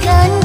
can